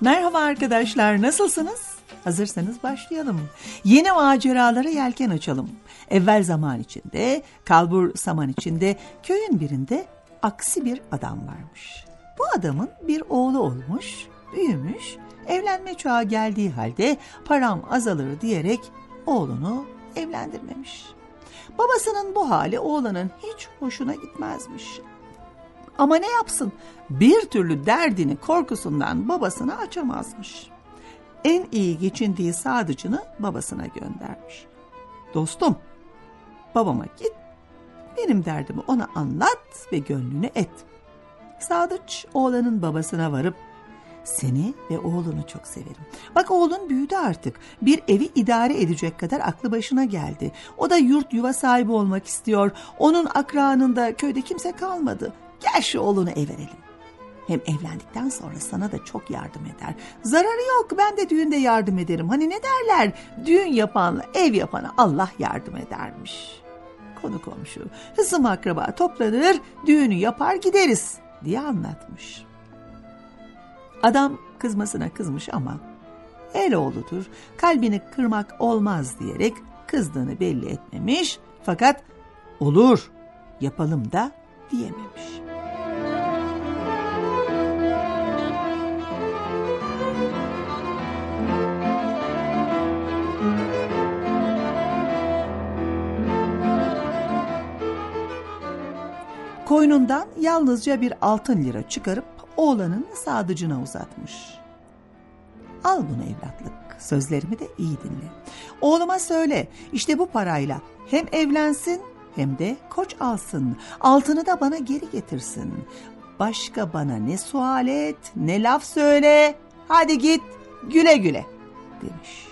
Merhaba arkadaşlar, nasılsınız? Hazırsanız başlayalım. Yeni maceralara yelken açalım. Evvel zaman içinde, kalbur saman içinde, köyün birinde aksi bir adam varmış. Bu adamın bir oğlu olmuş, büyümüş, evlenme çağı geldiği halde param azalır diyerek oğlunu evlendirmemiş. Babasının bu hali oğlanın hiç hoşuna gitmezmiş. Ama ne yapsın? Bir türlü derdini korkusundan babasına açamazmış. En iyi geçindiği sadıcını babasına göndermiş. Dostum, babama git, benim derdimi ona anlat ve gönlünü et. Sadıç oğlanın babasına varıp seni ve oğlunu çok severim. Bak oğlun büyüdü artık. Bir evi idare edecek kadar aklı başına geldi. O da yurt yuva sahibi olmak istiyor. Onun akranında köyde kimse kalmadı. Gel şu oğlunu ev verelim. Hem evlendikten sonra sana da çok yardım eder. Zararı yok ben de düğünde yardım ederim. Hani ne derler düğün yapanla ev yapana Allah yardım edermiş. Konu komşu, hızım akraba toplanır düğünü yapar gideriz diye anlatmış. Adam kızmasına kızmış ama el oğludur kalbini kırmak olmaz diyerek kızdığını belli etmemiş fakat olur yapalım da diyememiş. Koynundan yalnızca bir altın lira çıkarıp oğlanın sadıcına uzatmış. Al bunu evlatlık, sözlerimi de iyi dinle. Oğluma söyle, işte bu parayla hem evlensin hem de koç alsın. Altını da bana geri getirsin. Başka bana ne sual et, ne laf söyle. Hadi git, güle güle demiş.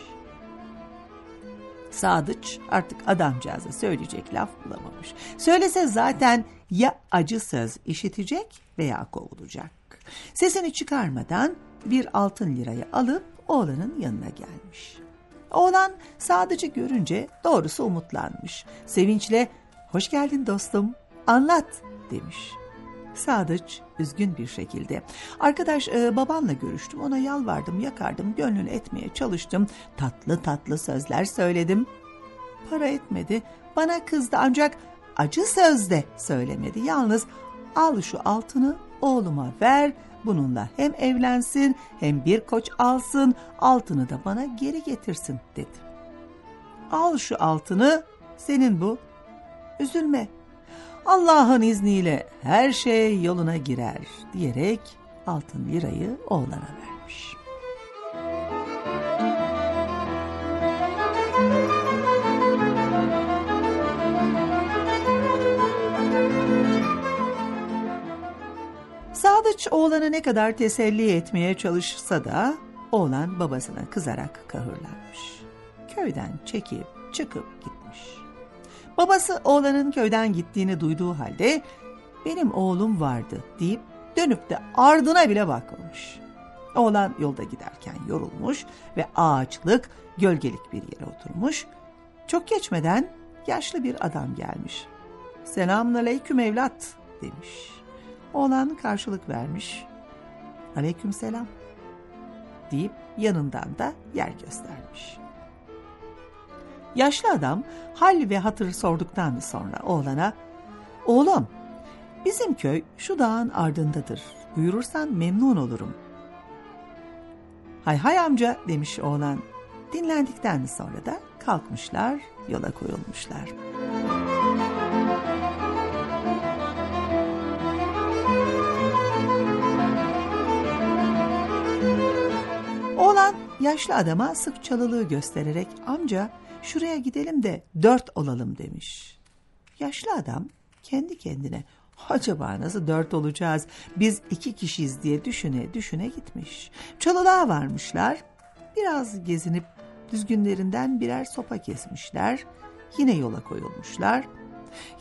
Sadıç artık adamcağıza söyleyecek laf bulamamış. Söylese zaten ya acı söz işitecek veya kovulacak. Sesini çıkarmadan bir altın lirayı alıp oğlanın yanına gelmiş. Oğlan Sadıcı görünce doğrusu umutlanmış. Sevinçle hoş geldin dostum anlat demiş. Sadıç üzgün bir şekilde. Arkadaş e, babanla görüştüm ona yalvardım yakardım gönlünü etmeye çalıştım. Tatlı tatlı sözler söyledim. Para etmedi bana kızdı ancak acı sözde söylemedi. Yalnız al şu altını oğluma ver bununla hem evlensin hem bir koç alsın altını da bana geri getirsin dedi. Al şu altını senin bu üzülme Allah'ın izniyle her şey yoluna girer diyerek altın lirayı oğlana vermiş. Sadıç oğlanı ne kadar teselli etmeye çalışsa da oğlan babasına kızarak kahırlanmış. Köyden çekip çıkıp gitmiş. Babası oğlanın köyden gittiğini duyduğu halde benim oğlum vardı deyip dönüp de ardına bile bakmamış. Oğlan yolda giderken yorulmuş ve ağaçlık, gölgelik bir yere oturmuş. Çok geçmeden yaşlı bir adam gelmiş. Selamun aleyküm evlat demiş. Oğlan karşılık vermiş. Aleyküm selam deyip yanından da yer göstermiş. Yaşlı adam hal ve hatır sorduktan sonra oğlana "Oğlum, bizim köy şu dağın ardındadır. Buyurursan memnun olurum." "Hay hay amca." demiş oğlan. Dinlendikten sonra da kalkmışlar, yola koyulmuşlar. Yaşlı adama sık çalılığı göstererek amca şuraya gidelim de dört olalım demiş. Yaşlı adam kendi kendine acaba nasıl dört olacağız biz iki kişiyiz diye düşüne düşüne gitmiş. Çalılığa varmışlar biraz gezinip düzgünlerinden birer sopa kesmişler yine yola koyulmuşlar.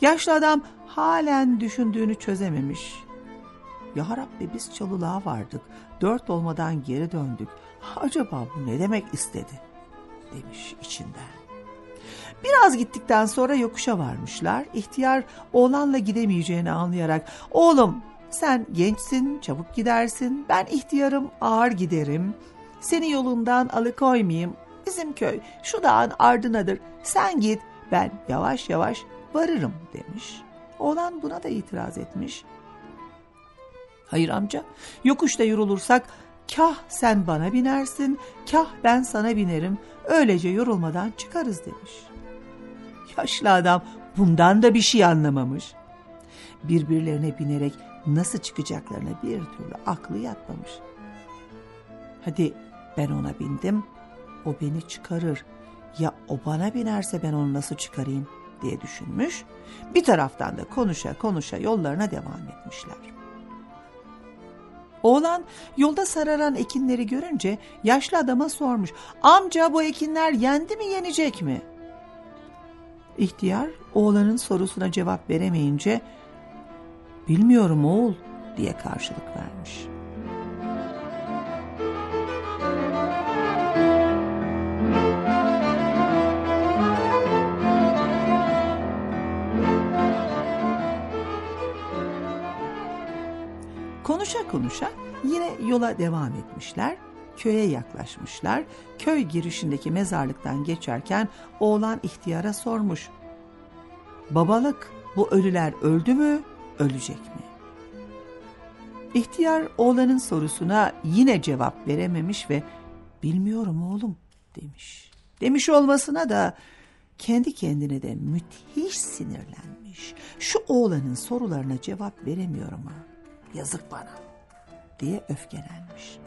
Yaşlı adam halen düşündüğünü çözememiş. Ya Rabbi biz çalılığa vardık. Dört olmadan geri döndük. Acaba bu ne demek istedi? Demiş içinden. Biraz gittikten sonra yokuşa varmışlar. İhtiyar oğlanla gidemeyeceğini anlayarak oğlum sen gençsin çabuk gidersin ben ihtiyarım ağır giderim. Seni yolundan alıkoymayayım bizim köy şu dağın ardınadır sen git ben yavaş yavaş varırım demiş. Oğlan buna da itiraz etmiş. Hayır amca yokuşta yorulursak kah sen bana binersin kah ben sana binerim öylece yorulmadan çıkarız demiş. Yaşlı adam bundan da bir şey anlamamış. Birbirlerine binerek nasıl çıkacaklarına bir türlü aklı yatmamış. Hadi ben ona bindim, o beni çıkarır. Ya o bana binerse ben onu nasıl çıkarayım diye düşünmüş. Bir taraftan da konuşa konuşa yollarına devam etmişler. Oğlan yolda sararan ekinleri görünce yaşlı adama sormuş. Amca bu ekinler yendi mi yenecek mi? İhtiyar oğlanın sorusuna cevap veremeyince bilmiyorum oğul diye karşılık vermiş. Konuşa konuşa yine yola devam etmişler. Köye yaklaşmışlar. Köy girişindeki mezarlıktan geçerken oğlan ihtiyara sormuş. Babalık bu ölüler öldü mü, ölecek mi? İhtiyar oğlanın sorusuna yine cevap verememiş ve bilmiyorum oğlum demiş. Demiş olmasına da kendi kendine de müthiş sinirlenmiş. Şu oğlanın sorularına cevap veremiyorum ha. Yazık bana diye öfkelenmiş.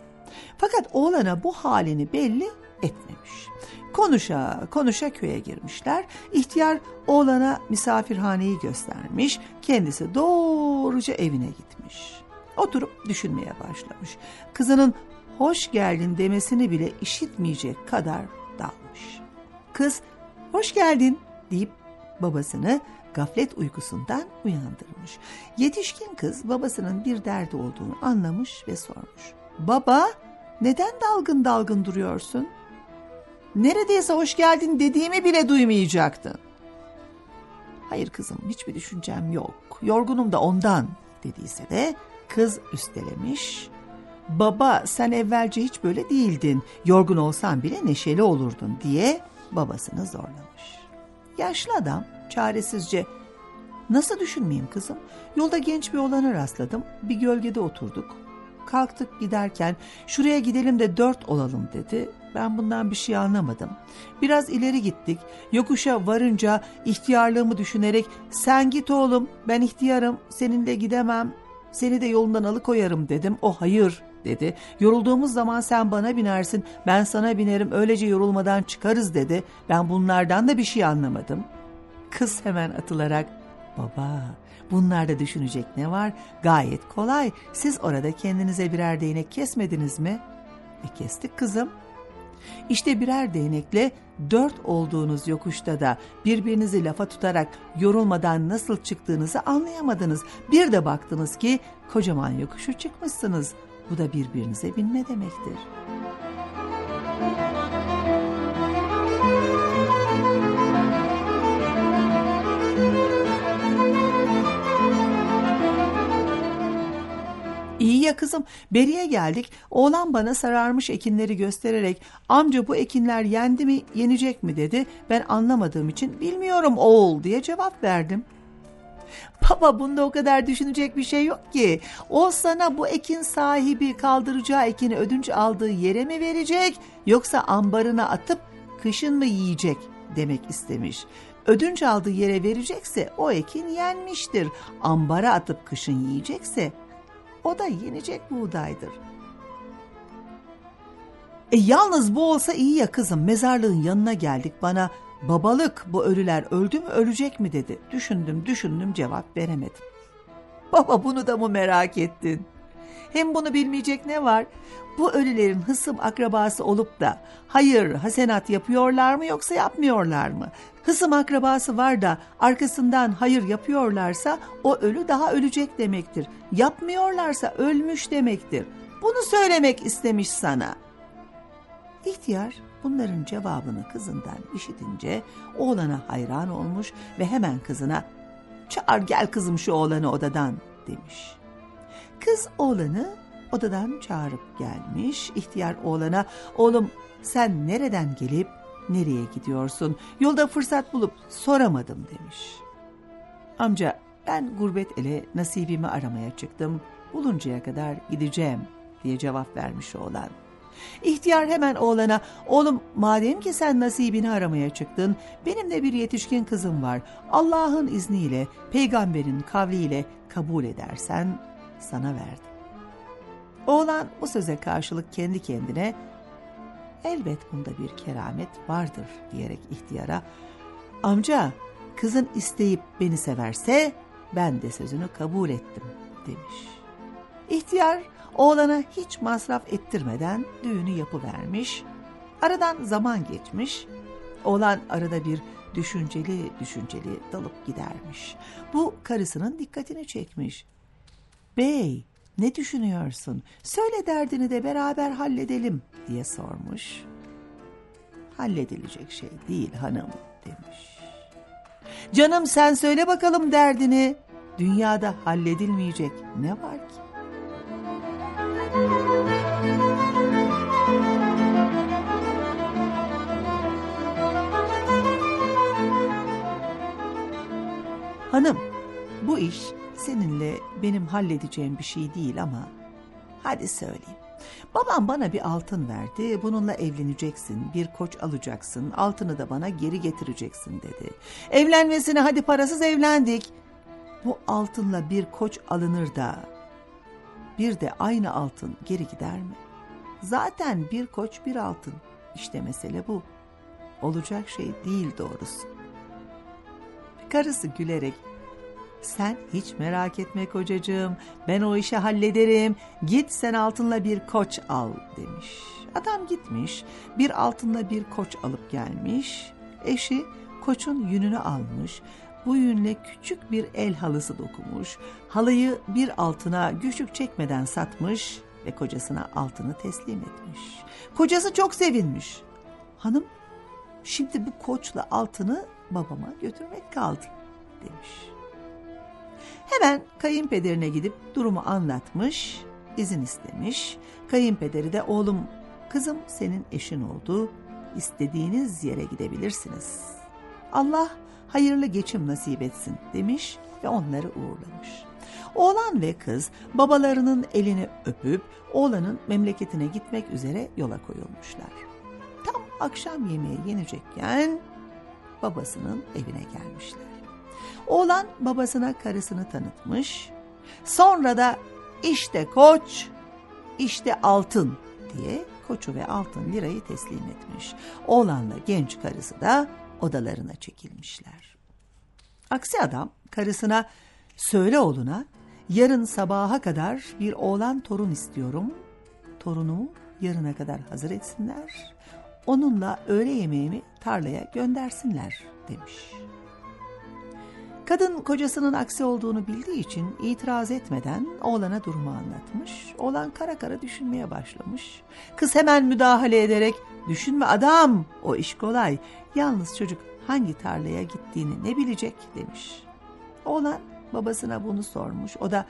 Fakat oğlana bu halini belli etmemiş. Konuşa konuşa köye girmişler. İhtiyar oğlana misafirhaneyi göstermiş. Kendisi doğruca evine gitmiş. Oturup düşünmeye başlamış. Kızının hoş geldin demesini bile işitmeyecek kadar dalmış. Kız hoş geldin deyip babasını gaflet uykusundan uyandırmış. Yetişkin kız babasının bir derdi olduğunu anlamış ve sormuş. Baba neden dalgın dalgın duruyorsun? Neredeyse hoş geldin dediğimi bile duymayacaktın. Hayır kızım hiçbir düşüncem yok. Yorgunum da ondan dediyse de kız üstelemiş. Baba sen evvelce hiç böyle değildin. Yorgun olsan bile neşeli olurdun diye babasını zorlamış. Yaşlı adam çaresizce nasıl düşünmeyeyim kızım? Yolda genç bir oğlana rastladım. Bir gölgede oturduk. Kalktık giderken şuraya gidelim de dört olalım dedi. Ben bundan bir şey anlamadım. Biraz ileri gittik. Yokuşa varınca ihtiyarlığımı düşünerek sen git oğlum ben ihtiyarım seninle gidemem. Seni de yolundan alıkoyarım dedim. O hayır dedi. Yorulduğumuz zaman sen bana binersin ben sana binerim öylece yorulmadan çıkarız dedi. Ben bunlardan da bir şey anlamadım. Kız hemen atılarak baba bunlarda düşünecek ne var gayet kolay siz orada kendinize birer değnek kesmediniz mi? E kestik kızım. İşte birer değnekle dört olduğunuz yokuşta da birbirinizi lafa tutarak yorulmadan nasıl çıktığınızı anlayamadınız. Bir de baktınız ki kocaman yokuşu çıkmışsınız. Bu da birbirinize binme demektir. Kızım beriye geldik oğlan bana sararmış ekinleri göstererek amca bu ekinler yendi mi yenecek mi dedi ben anlamadığım için bilmiyorum oğul diye cevap verdim. Baba bunda o kadar düşünecek bir şey yok ki. O sana bu ekin sahibi kaldıracağı ekini ödünç aldığı yere mi verecek yoksa ambarına atıp kışın mı yiyecek demek istemiş. Ödünç aldığı yere verecekse o ekin yenmiştir. Ambara atıp kışın yiyecekse o da yenecek buğdaydır. E yalnız bu olsa iyi ya kızım mezarlığın yanına geldik bana babalık bu ölüler öldü mü ölecek mi dedi. Düşündüm düşündüm cevap veremedim. Baba bunu da mı merak ettin? Hem bunu bilmeyecek ne var? Bu ölülerin hısım akrabası olup da hayır hasenat yapıyorlar mı yoksa yapmıyorlar mı? Hısım akrabası var da arkasından hayır yapıyorlarsa o ölü daha ölecek demektir. Yapmıyorlarsa ölmüş demektir. Bunu söylemek istemiş sana. İhtiyar bunların cevabını kızından işitince oğlana hayran olmuş ve hemen kızına çağır gel kızım şu oğlanı odadan demiş. Kız oğlanı odadan çağırıp gelmiş. İhtiyar oğlana oğlum sen nereden gelip nereye gidiyorsun? Yolda fırsat bulup soramadım demiş. Amca ben gurbet ele nasibimi aramaya çıktım. Buluncaya kadar gideceğim diye cevap vermiş oğlan. İhtiyar hemen oğlana oğlum madem ki sen nasibini aramaya çıktın benim de bir yetişkin kızım var. Allah'ın izniyle peygamberin kavliyle kabul edersen sana verdim. Oğlan bu söze karşılık kendi kendine elbet bunda bir keramet vardır diyerek ihtiyara amca kızın isteyip beni severse ben de sözünü kabul ettim demiş. İhtiyar oğlana hiç masraf ettirmeden düğünü yapıvermiş. Aradan zaman geçmiş. Oğlan arada bir düşünceli düşünceli dalıp gidermiş. Bu karısının dikkatini çekmiş. Bey ne düşünüyorsun? Söyle derdini de beraber halledelim diye sormuş. Halledilecek şey değil hanım demiş. Canım sen söyle bakalım derdini. Dünyada halledilmeyecek ne var ki? Hanım, bu iş seninle benim halledeceğim bir şey değil ama hadi söyleyeyim. Babam bana bir altın verdi. Bununla evleneceksin, bir koç alacaksın, altını da bana geri getireceksin dedi. Evlenmesine hadi parasız evlendik. Bu altınla bir koç alınır da bir de aynı altın geri gider mi? Zaten bir koç bir altın. İşte mesele bu. Olacak şey değil doğrusu. Karısı gülerek sen hiç merak etme kocacığım ben o işi hallederim git sen altınla bir koç al demiş. Adam gitmiş bir altınla bir koç alıp gelmiş eşi koçun yününü almış bu yünle küçük bir el halısı dokumuş halıyı bir altına güçlük çekmeden satmış ve kocasına altını teslim etmiş. Kocası çok sevinmiş. Hanım şimdi bu koçla altını babama götürmek kaldı demiş. Hemen kayınpederine gidip durumu anlatmış, izin istemiş. Kayınpederi de oğlum kızım senin eşin oldu, istediğiniz yere gidebilirsiniz. Allah hayırlı geçim nasip etsin demiş ve onları uğurlamış. Oğlan ve kız babalarının elini öpüp oğlanın memleketine gitmek üzere yola koyulmuşlar. Tam akşam yemeği yenecekken babasının evine gelmişler. Oğlan babasına karısını tanıtmış. Sonra da işte koç, işte altın diye koçu ve altın lirayı teslim etmiş. Oğlanla genç karısı da odalarına çekilmişler. Aksi adam karısına söyle oğluna yarın sabaha kadar bir oğlan torun istiyorum. Torunumu yarına kadar hazır etsinler. Onunla öğle yemeğimi tarlaya göndersinler demiş. Kadın kocasının aksi olduğunu bildiği için itiraz etmeden oğlana durumu anlatmış. Oğlan kara kara düşünmeye başlamış. Kız hemen müdahale ederek düşünme adam o iş kolay. Yalnız çocuk hangi tarlaya gittiğini ne bilecek demiş. Oğlan babasına bunu sormuş. O da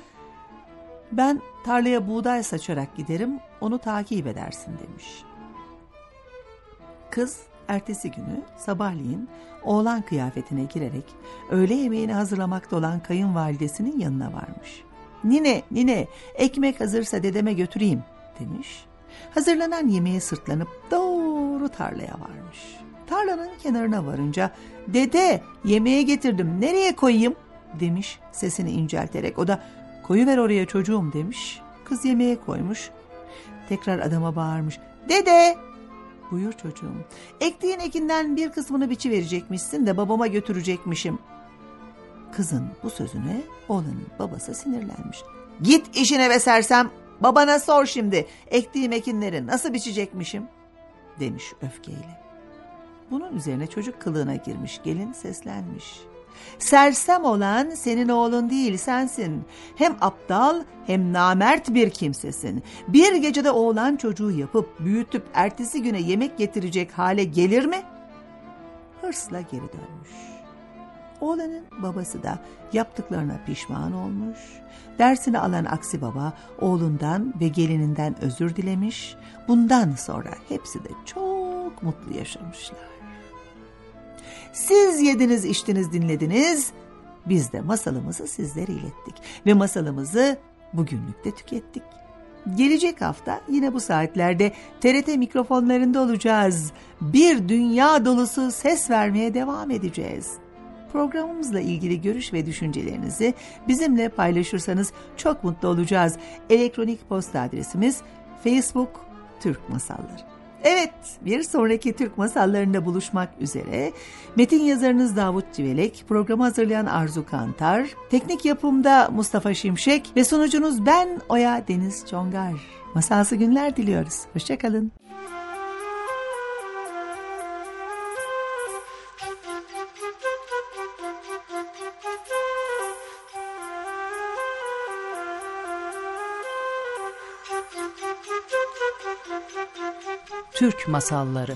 ben tarlaya buğday saçarak giderim onu takip edersin demiş. Kız ertesi günü sabahleyin oğlan kıyafetine girerek öğle yemeğini hazırlamakta olan kayınvalidesinin yanına varmış. Nine, nine, ekmek hazırsa dedeme götüreyim demiş. Hazırlanan yemeğe sırtlanıp doğru tarlaya varmış. Tarlanın kenarına varınca dede yemeğe getirdim nereye koyayım demiş sesini incelterek. O da koyuver oraya çocuğum demiş. Kız yemeğe koymuş. Tekrar adama bağırmış. Dede Buyur çocuğum. Ektiğin ekinden bir kısmını biçi verecekmişsin de babama götürecekmişim. Kızın bu sözüne oğlanın babası sinirlenmiş. Git işine ve sersem babana sor şimdi ektiğim ekinleri nasıl biçecekmişim demiş öfkeyle. Bunun üzerine çocuk kılığına girmiş gelin seslenmiş. Sersem olan senin oğlun değil sensin. Hem aptal hem namert bir kimsesin. Bir gecede oğlan çocuğu yapıp büyütüp ertesi güne yemek getirecek hale gelir mi? Hırsla geri dönmüş. Oğlanın babası da yaptıklarına pişman olmuş. Dersini alan Aksi Baba oğlundan ve gelininden özür dilemiş. Bundan sonra hepsi de çok mutlu yaşamışlar. Siz yediniz, içtiniz, dinlediniz. Biz de masalımızı sizlere ilettik ve masalımızı bugünlük de tükettik. Gelecek hafta yine bu saatlerde TRT mikrofonlarında olacağız. Bir dünya dolusu ses vermeye devam edeceğiz. Programımızla ilgili görüş ve düşüncelerinizi bizimle paylaşırsanız çok mutlu olacağız. Elektronik posta adresimiz Facebook Türk Masalları. Evet, bir sonraki Türk masallarında buluşmak üzere. Metin yazarınız Davut Civelek, programı hazırlayan Arzu Kantar, teknik yapımda Mustafa Şimşek ve sunucunuz ben Oya Deniz Çongar. Masalsı günler diliyoruz. Hoşçakalın. Türk Masalları